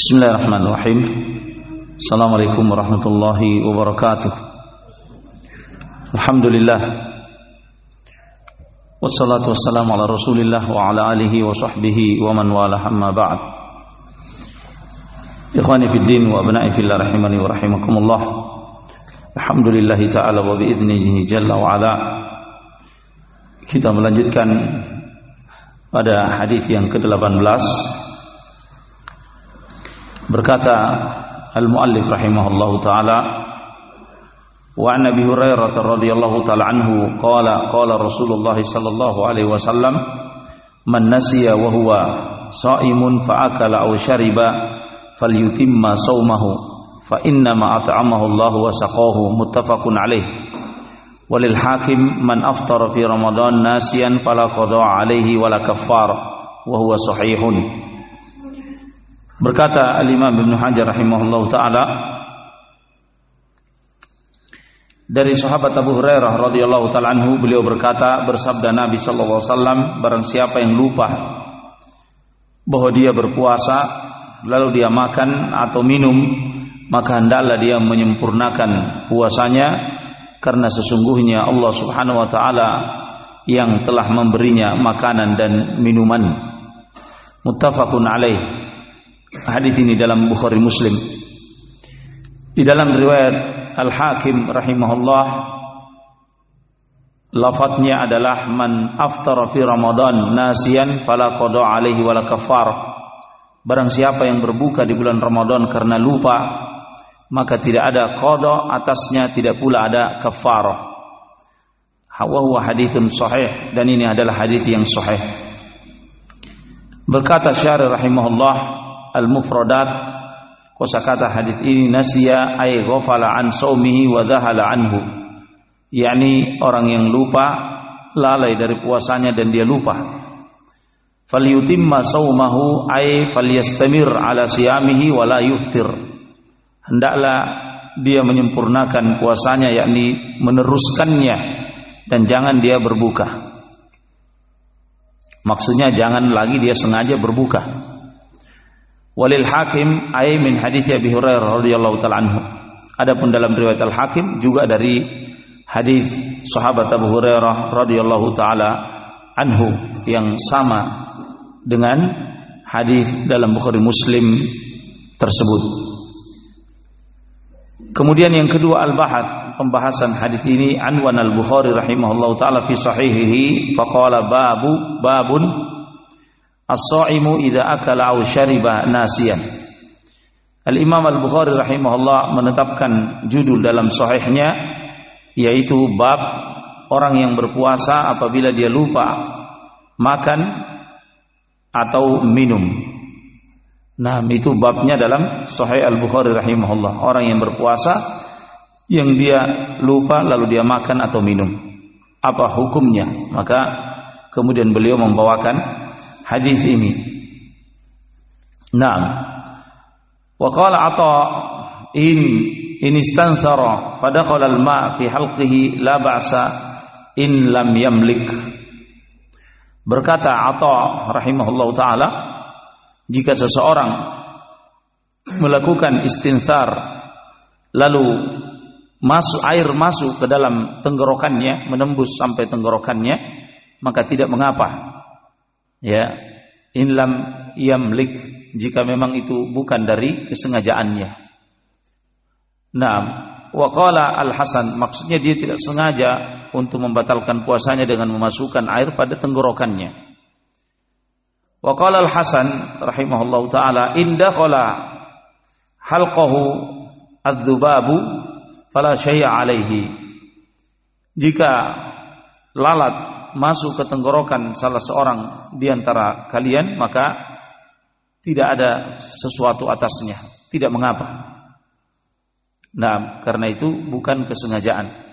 بسم الله الرحمن الرحيم السلام عليكم ورحمة الله وبركاته الحمد لله والصلاة والسلام على رسول الله وعلى آله وصحبه ومن والاه أما بعد إخواني في الدين وأبنائي في الله رحمني ورحمكم الله الحمد لله تعالى وبإذنه جل وعلا كتاب لنجد كان pada hadis yang ke-18 Berkata al-muallif rahimahullahu taala wa an Abi Hurairah radhiyallahu taala anhu qala qala Rasulullah sallallahu alaihi wasallam man nasiya wa huwa shaimun fa akala aw shariba falyutimma saumahu fa inna ma at'amahu Allah wa saqahu muttafaqun alaih. Walil hakim man aftara fi ramadan nasiyan fala qada alaihi wala kaffara wa huwa sahihun Berkata Al-Imam Ibn Hajar rahimahullah ta'ala dari sahabat Abu Hurairah radhiyallahu taala anhu beliau berkata bersabda Nabi sallallahu alaihi barang siapa yang lupa bahwa dia berpuasa lalu dia makan atau minum maka hendaklah dia menyempurnakan puasanya karena sesungguhnya Allah Subhanahu wa taala yang telah memberinya makanan dan minuman. Muttafaqun alaih hadis ini dalam Bukhari Muslim. Di dalam riwayat Al-Hakim rahimahullah lafadznya adalah man aftara fi Ramadan nasiyan fala qada alaihi wala kafar barang siapa yang berbuka di bulan Ramadan karena lupa maka tidak ada qada atasnya tidak pula ada kafarah wa hadithun sahih dan ini adalah hadis yang sahih. Berkata syarih rahimahullah al-mufradat. Kosakata hadis ini nasiya ay ghafala an saumihi wa dhahala anhu. Yakni orang yang lupa lalai dari puasanya dan dia lupa. Falyutimma saumahu ay falyastamir ala siyamihi wa la yuftir. Hendaklah dia menyempurnakan puasanya yakni meneruskannya dan jangan dia berbuka. Maksudnya jangan lagi dia sengaja berbuka Walil Hakim ay min hadis Abi Hurairah radhiyallahu taala anhu. Adapun dalam riwayat Al Hakim juga dari hadis sahabat Abu Hurairah radhiyallahu taala anhu yang sama dengan hadis dalam Bukhari Muslim tersebut. Kemudian yang kedua al-bahat pembahasan hadis ini Anwan al-Bukhari rahimahullahu taala fi sahihihi faqala babu babun As-sa'imu idza akala aw syariba nasiyan. Al-Imam Al-Bukhari rahimahullah menetapkan judul dalam sahihnya yaitu bab orang yang berpuasa apabila dia lupa makan atau minum. Nah, itu babnya dalam Sahih Al-Bukhari rahimahullah. Orang yang berpuasa yang dia lupa lalu dia makan atau minum. Apa hukumnya? Maka kemudian beliau membawakan hadis ini. Naam. Wa qala Atha in in istanthara fadakhala al-ma' fi halqihi la ba'sa in lam yamlik. Berkata Atha rahimahullahu taala jika seseorang melakukan istinthar lalu masuk air masuk ke dalam tenggorokannya menembus sampai tenggorokannya maka tidak mengapa ya in lam yamlik jika memang itu bukan dari kesengajaannya. Nah, wa qala Al Hasan maksudnya dia tidak sengaja untuk membatalkan puasanya dengan memasukkan air pada tenggorokannya. Wa qala Al Hasan rahimahullahu taala inda qala halqahu adzubabu fala syai'a alaihi. Jika lalat masuk ke tenggorokan salah seorang di antara kalian maka tidak ada sesuatu atasnya, tidak mengapa. Nah, karena itu bukan kesengajaan.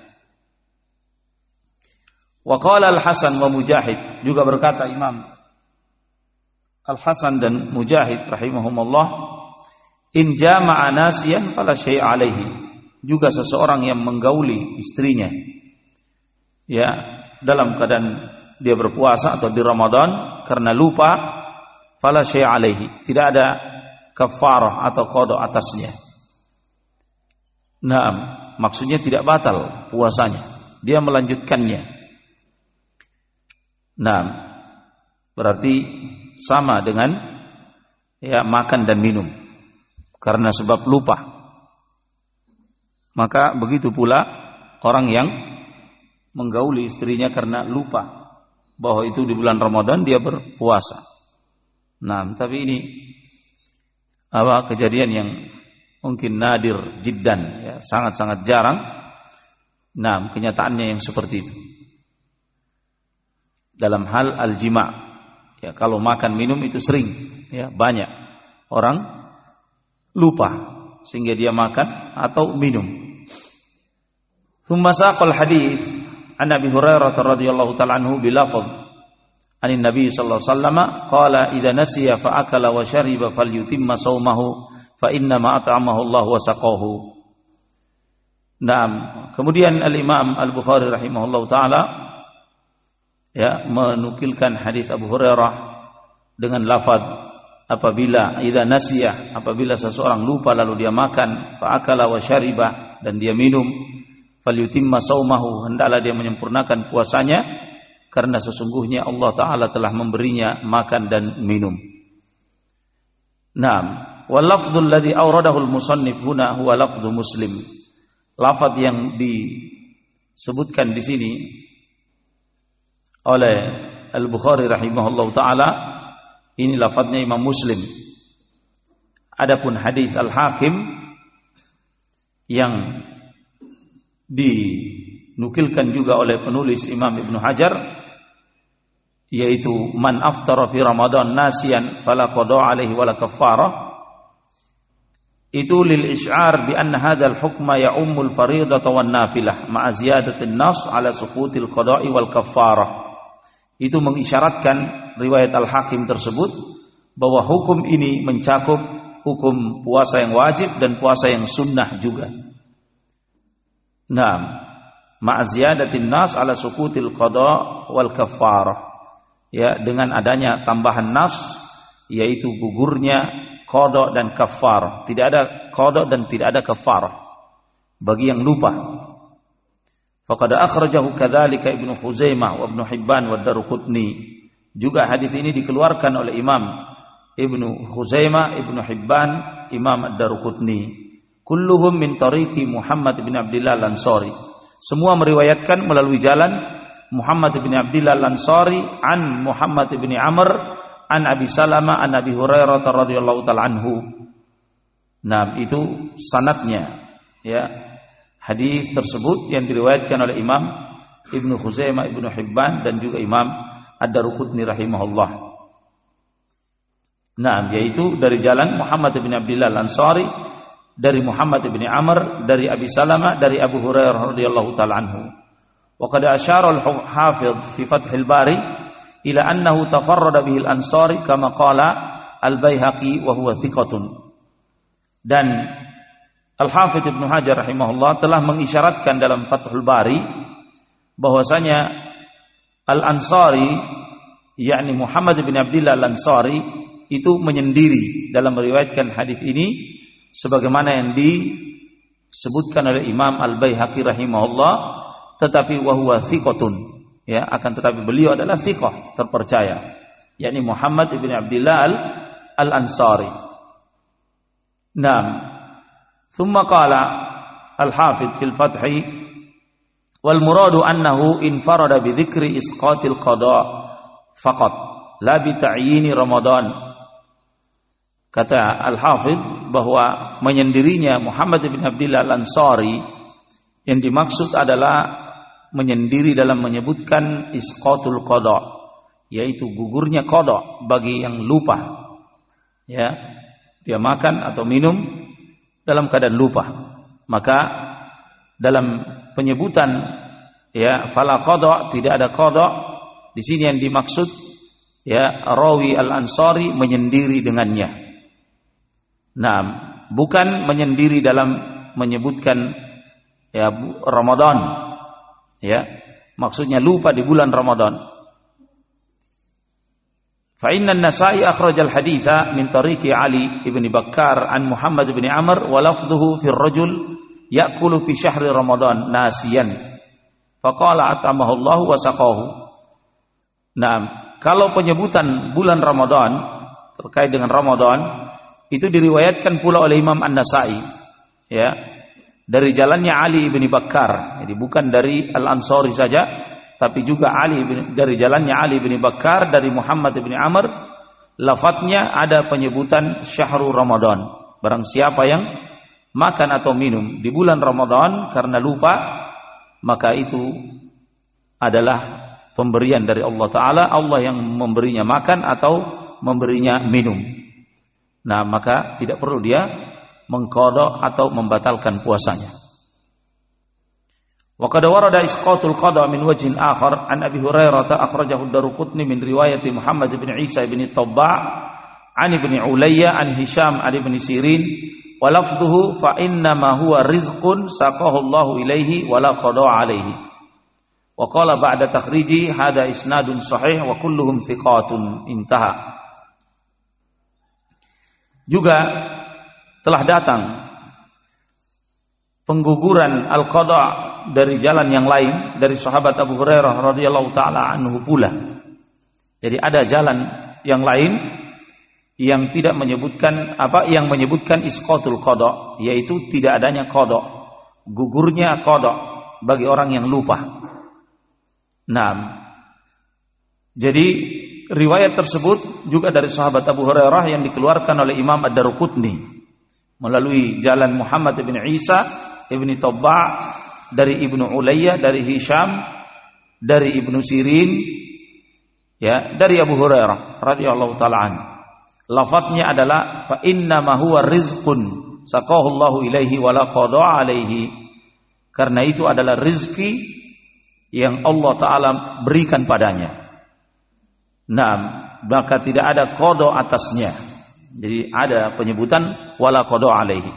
Wa qala Al-Hasan wa Mujahid juga berkata Imam Al-Hasan dan Mujahid rahimahumullah in jama'a nasiyan fala syai' alaihi. Juga seseorang yang menggauli istrinya ya dalam keadaan dia berpuasa atau di Ramadan karena lupa fala alaihi tidak ada kafarah atau kodok atasnya. Nah, maksudnya tidak batal puasanya. Dia melanjutkannya. Nah, berarti sama dengan ya makan dan minum karena sebab lupa. Maka begitu pula orang yang menggauli istrinya karena lupa bahwa itu di bulan Ramadan dia berpuasa. Nah, tapi ini apa kejadian yang mungkin nadir jiddan ya, sangat-sangat jarang. Nah, kenyataannya yang seperti itu. Dalam hal al-jima' ya kalau makan minum itu sering ya banyak orang lupa sehingga dia makan atau minum. Thumma saqal hadis an Abi Hurairah radhiyallahu taala anhu bilafaz an Nabi sallallahu alaihi wasallam qala idza nasiya fa akala wa shariba falyutimma saumahu fa inna ma at'amahu Allah wa saqahu. Naam. Kemudian Al-Imam Al-Bukhari rahimahullah taala ya menukilkan hadis Abu Hurairah dengan lafaz apabila idza nasiya apabila seseorang lupa lalu dia makan fa akala wa syariba dan dia minum falyutimma saumahu hendaklah dia menyempurnakan puasanya karena sesungguhnya Allah taala telah memberinya makan dan minum. Naam, wal lafdzul ladzi awradahu al-musannif huna huwa lafdzu Muslim. Lafaz yang disebutkan di sini oleh Al-Bukhari rahimahullah taala ini lafadznya Imam Muslim. Adapun hadis Al-Hakim yang dinukilkan juga oleh penulis Imam Ibnu Hajar yaitu man aftara fi Ramadan nasian fala qada alaihi wala kafarah itu lil isy'ar bi anna hadzal hukma ya'ummul fariidata wan nafilah ma'a ziyadatin nas ala suqutil qada'i wal kafarah itu mengisyaratkan riwayat Al-Hakim tersebut bahwa hukum ini mencakup hukum puasa yang wajib dan puasa yang sunnah juga. Naam. Ma'ziyadatin nas ala sukutil qada wal kafarah. Ya, dengan adanya tambahan nas yaitu gugurnya qada dan kafar. Tidak ada qada dan tidak ada kafar bagi yang lupa. Faqad akhrajahu kadzalika Ibnu Khuzaimah wa Ibnu Hibban wa Daruqutni. Juga hadis ini dikeluarkan oleh Imam Ibnu Khuzaimah, Ibnu Hibban, Imam Ad-Daruqutni kulluhum min tariqi Muhammad bin Abdullah Al-Ansari. Semua meriwayatkan melalui jalan Muhammad bin Abdullah Al-Ansari an Muhammad bin Amr an Abi Salama an Abi Hurairah radhiyallahu taala anhu. Nah, itu sanatnya ya. Hadis tersebut yang diriwayatkan oleh Imam Ibnu Khuzaimah, Ibnu Hibban dan juga Imam Ad-Daruqutni rahimahullah. Nah, yaitu dari jalan Muhammad bin Abdullah Al-Ansari dari Muhammad bin Amr dari Abi Salamah dari Abu Hurairah radhiyallahu taala anhu. Wa qad asyara al-Hafidh fi Fathil Bari ila annahu tafarrada bihi al-Ansari kama qala al-Baihaqi wa huwa thiqatun. Dan Al-Hafidh Ibnu Hajar rahimahullah telah mengisyaratkan dalam Fathul Bari bahwasanya Al-Ansari yakni Muhammad bin Abdullah Al-Ansari itu menyendiri dalam meriwayatkan hadis ini sebagaimana yang disebutkan oleh Imam Al-Baihaqi rahimahullah tetapi wahwa thiqatun. Ya akan tetapi beliau adalah thiqah terpercaya. Yakni Muhammad ibn Abdullah Al-Ansari. Naam. Thumma qala Al-Hafidh fil Fath wal muradu annahu infarada bi dzikri isqatil qada faqat la bi ta'yini Ramadan kata Al-Hafidh bahwa menyendirinya Muhammad bin Abdullah Al-Ansari yang dimaksud adalah menyendiri dalam menyebutkan isqatul qada yaitu gugurnya qada bagi yang lupa. Ya dia makan atau minum dalam keadaan lupa. Maka dalam penyebutan ya fala qada tidak ada qada di sini yang dimaksud ya rawi al-ansari menyendiri dengannya Nah, bukan menyendiri dalam menyebutkan ya Ramadan. Ya, maksudnya lupa di bulan Ramadan. Fa inna an-Nasa'i akhraj al-haditha min tariqi Ali ibn Bakkar an Muhammad ibn Amr wa lafdhuhu fi ar-rajul ya'kulu fi syahri Ramadan nasiyan. Faqala atamahu Allah wa saqahu. Nah, kalau penyebutan bulan Ramadan terkait dengan Ramadan itu diriwayatkan pula oleh Imam An-Nasai ya. Dari jalannya Ali bin Bakkar. Jadi bukan dari Al-Ansari saja tapi juga Ali bin, dari jalannya Ali bin Bakar dari Muhammad bin Amr. Lafadznya ada penyebutan syahrul Ramadan. Barang siapa yang makan atau minum di bulan Ramadan karena lupa maka itu adalah pemberian dari Allah taala. Allah yang memberinya makan atau memberinya minum Nah, maka tidak perlu dia mengkodok atau membatalkan puasanya. Wa qad warada isqatul qada min wajhin akhar an Abi Hurairah ta akhrajahu Daruqutni min riwayat Muhammad bin Isa bin Tabba' an Ibn Ulayya an Hisham al Ibn Sirin wa lafdhuhu fa inna ma huwa rizqun saqahu Allahu ilaihi wa la qada alaihi. Wa qala ba'da takhriji hada isnadun sahih wa kulluhum thiqatun intaha juga telah datang pengguguran al-qada dari jalan yang lain dari sahabat Abu Hurairah radhiyallahu taala anhu pula. Jadi ada jalan yang lain yang tidak menyebutkan apa yang menyebutkan isqatul qada yaitu tidak adanya qada gugurnya qada bagi orang yang lupa. Nah, jadi riwayat tersebut juga dari sahabat Abu Hurairah yang dikeluarkan oleh Imam Ad-Daruqutni melalui jalan Muhammad bin Isa ibni Tabba' dari Ibnu Ulayya, dari Hisham, dari Ibnu Sirin, ya, dari Abu Hurairah radhiyallahu taala an. Lafadznya adalah fa inna ma huwa rizqun saqahu Allahu ilaihi wa la alaihi. Karena itu adalah rizki yang Allah taala berikan padanya. Nah, maka tidak ada kodo atasnya. Jadi ada penyebutan wala kodo alaihi.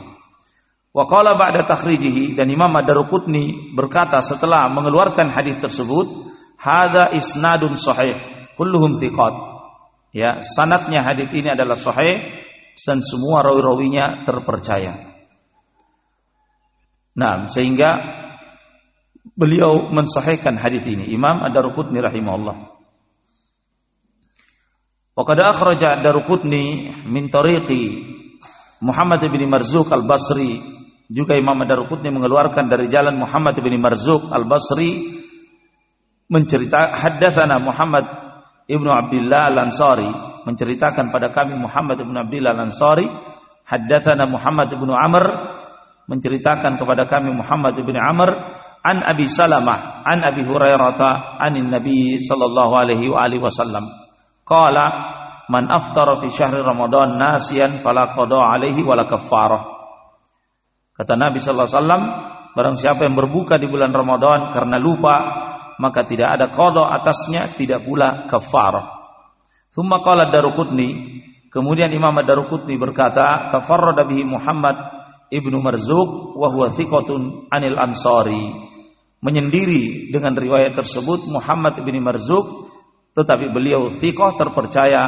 Wa qala ba'da takhrijihi dan Imam Ad-Daruqutni berkata setelah mengeluarkan hadis tersebut, hadza isnadun sahih, kulluhum thiqat. Ya, sanatnya hadis ini adalah sahih dan semua rawi-rawinya terpercaya. Nah, sehingga beliau mensahihkan hadis ini Imam Ad-Daruqutni rahimahullah. Wa qad akhraja Ad-Daruqutni min tariqi Muhammad bin Marzuq Al-Basri. Juga Imam Ad-Darqutni mengeluarkan dari jalan Muhammad bin Marzuq Al-Basri mencerita haddatsana Muhammad Ibnu Abdullah Al-Ansari. Menceritakan pada kami Muhammad Ibnu Abdullah Al-Ansari haddatsana Muhammad Ibnu Amr. Menceritakan kepada kami Muhammad Ibnu Amr an Abi Salamah an Abi Hurairah anin Nabi sallallahu alaihi wa alihi wasallam qala man aftara fi syahri Ramadan nasiyan fala qada alaihi wala kaffarah Kata Nabi sallallahu alaihi wasallam, barang siapa yang berbuka di bulan Ramadan karena lupa, maka tidak ada qada atasnya, tidak pula kafarah. Thumma qala Daruqutni, kemudian Imam Daruqutni berkata, tafarrada bihi Muhammad ibnu Marzuq wa huwa thiqatun anil Ansari. Menyendiri dengan riwayat tersebut Muhammad ibnu Marzuq tetapi beliau thiqah terpercaya,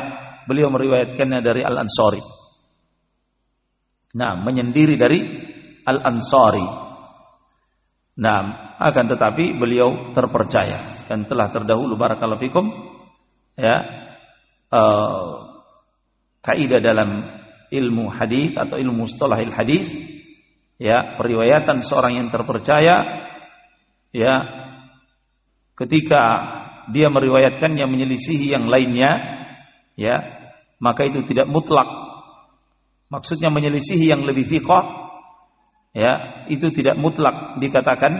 beliau meriwayatkannya dari Al-Ansari. Nah, menyendiri dari Al-Ansari. Nah, akan tetapi beliau terpercaya dan telah terdahulu barakallahu fikum ya uh, kaidah dalam ilmu hadis atau ilmu mustalahil hadis ya periwayatan seorang yang terpercaya ya ketika dia meriwayatkannya menyelisihi yang lainnya ya. Maka itu tidak mutlak. Maksudnya menyelisihi yang lebih thiqah ya itu tidak mutlak dikatakan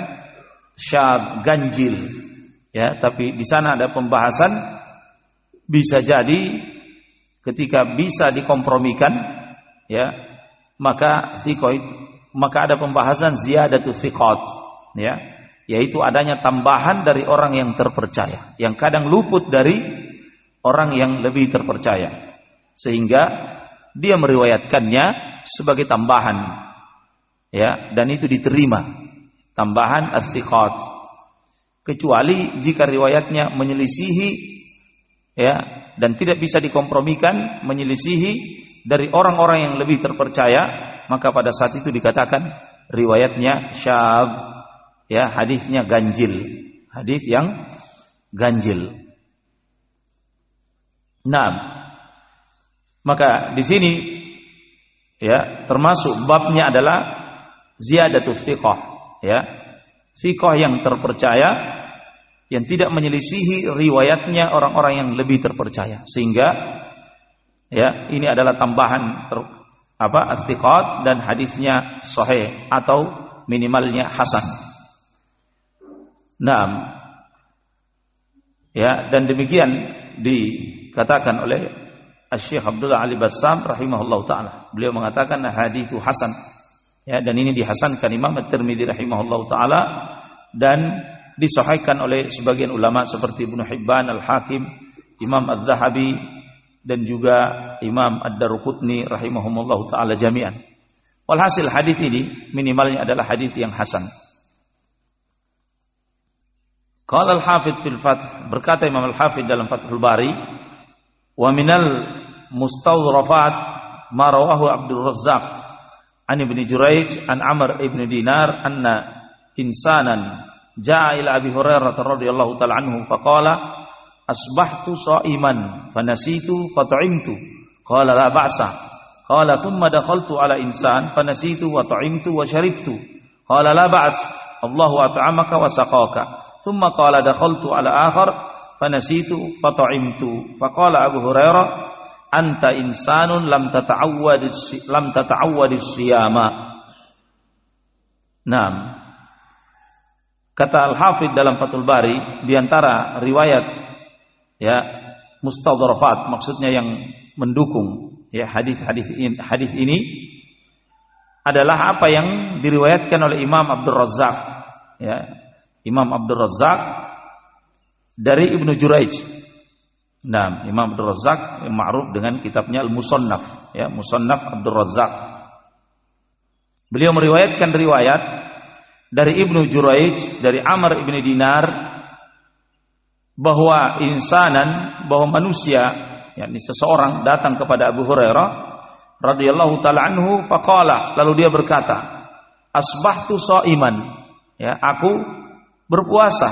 syad ganjil ya. Tapi di sana ada pembahasan bisa jadi ketika bisa dikompromikan ya maka thiqat maka ada pembahasan ziyadatu thiqat ya yaitu adanya tambahan dari orang yang terpercaya yang kadang luput dari orang yang lebih terpercaya sehingga dia meriwayatkannya sebagai tambahan ya dan itu diterima tambahan as kecuali jika riwayatnya menyelisihi ya dan tidak bisa dikompromikan menyelisihi dari orang-orang yang lebih terpercaya maka pada saat itu dikatakan riwayatnya syab ya hadisnya ganjil. Hadis yang ganjil. Nah maka di sini ya termasuk babnya adalah ziyadatus thiqah ya. Thiqah yang terpercaya yang tidak menyelisihi riwayatnya orang-orang yang lebih terpercaya. Sehingga ya ini adalah tambahan ter, apa astiqat dan hadisnya sahih atau minimalnya hasan. Nah, ya dan demikian dikatakan oleh Syekh Abdullah Ali Bassam rahimahullah taala. Beliau mengatakan hadis itu hasan. Ya dan ini dihasankan Imam At-Tirmidzi rahimahullah taala dan disahihkan oleh sebagian ulama seperti Ibnu Hibban Al-Hakim, Imam Az-Zahabi dan juga Imam Ad-Daruqutni rahimahumullah taala jami'an. Walhasil hadis ini minimalnya adalah hadis yang hasan. Qala al-Hafidz fil Fath berkata Imam al-Hafidz dalam Fathul Bari wa minal mustawrafat ma rawahu Abdul Razzaq an Ibnu Juraij an Amr ibn Dinar anna insanan jaa ila Abi Hurairah radhiyallahu taala anhu faqala asbahtu sha'iman fanasitu fat'imtu qala la ba'sa. Qala thumma dakhaltu ala insan fanasitu wa ta'imtu wa sharibtu. Qala la ba's Allahu at'amaka wa saqaka thumma qala dakhaltu ala akhar fanasitu fat'imtu. Faqala Abu Hurairah anta insanun lam tata'awwad lam tata'awwad siyama. Naam. Kata Al-Hafidh dalam Fathul Bari di antara riwayat ya mustadharafat maksudnya yang mendukung ya hadis-hadis ini, hadis ini adalah apa yang diriwayatkan oleh Imam Abdul Razzaq ya Imam Abdul Razzaq dari Ibnu Juraij Nah, Imam Abdul Razzaq yang ma'ruf dengan kitabnya Al-Musannaf ya Musannaf Abdul Razzaq. Beliau meriwayatkan riwayat dari Ibnu Juraij dari Amr ibni Dinar bahwa insanan bahwa manusia yakni seseorang datang kepada Abu Hurairah radhiyallahu taala anhu faqala lalu dia berkata asbahtu shaiman ya aku berpuasa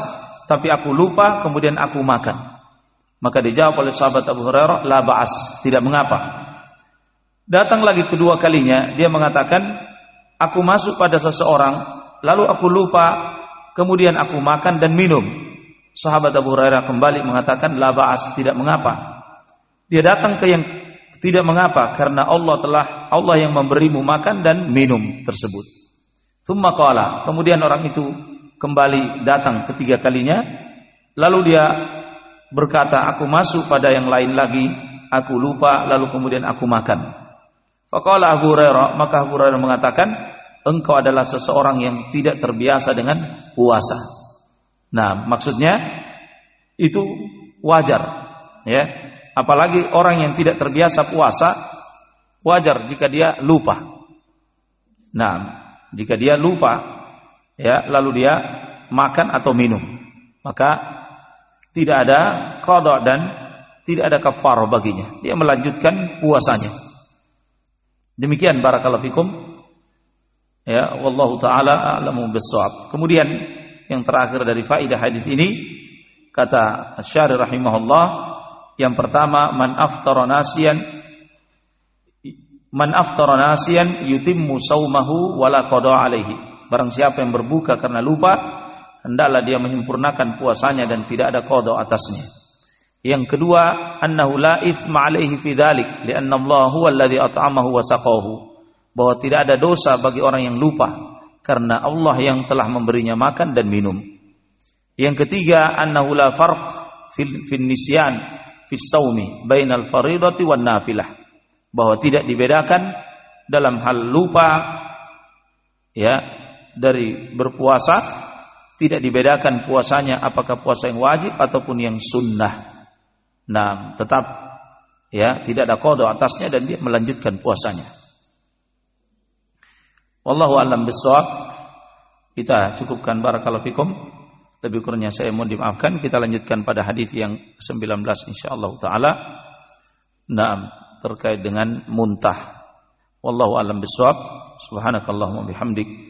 tapi aku lupa kemudian aku makan maka dijawab oleh sahabat Abu Hurairah la ba'as tidak mengapa datang lagi kedua kalinya dia mengatakan aku masuk pada seseorang lalu aku lupa, kemudian aku makan dan minum. Sahabat Abu Hurairah kembali mengatakan la ba'as, tidak mengapa. Dia datang ke yang tidak mengapa karena Allah telah Allah yang memberimu makan dan minum tersebut. Thumma qala, kemudian orang itu kembali datang ketiga kalinya, lalu dia berkata, aku masuk pada yang lain lagi, aku lupa, lalu kemudian aku makan. Faqala Abu Hurairah, maka Abu Hurairah mengatakan, engkau adalah seseorang yang tidak terbiasa dengan puasa. Nah, maksudnya itu wajar, ya. Apalagi orang yang tidak terbiasa puasa, wajar jika dia lupa. Nah, jika dia lupa, ya, lalu dia makan atau minum, maka tidak ada kodok dan tidak ada kafar baginya. Dia melanjutkan puasanya. Demikian barakallahu fikum Ya, wallahu taala a'lamu bissawab. Kemudian yang terakhir dari faidah hadis ini kata Asy-Syari rahimahullah yang pertama man aftara nasiyan man aftara nasiyan yutimmu saumahu wala qada alaihi. Barang siapa yang berbuka karena lupa hendaklah dia menyempurnakan puasanya dan tidak ada qada atasnya. Yang kedua, annahu la itsma alaihi fi dzalik li'anna Allah huwa alladhi at'amahu wa saqahu bahwa tidak ada dosa bagi orang yang lupa karena Allah yang telah memberinya makan dan minum. Yang ketiga, annahu la farq fil, fil nisyan fi saumi bainal faridati wan nafilah. Bahwa tidak dibedakan dalam hal lupa ya dari berpuasa tidak dibedakan puasanya apakah puasa yang wajib ataupun yang sunnah. Nah, tetap ya tidak ada kodo atasnya dan dia melanjutkan puasanya. Wallahu alam bisawab. Kita cukupkan barakallahu fikum. Lebih kurangnya saya mohon dimaafkan. Kita lanjutkan pada hadis yang 19 insyaallah taala. Nah, terkait dengan muntah. Wallahu alam bisawab. Subhanakallahumma bihamdik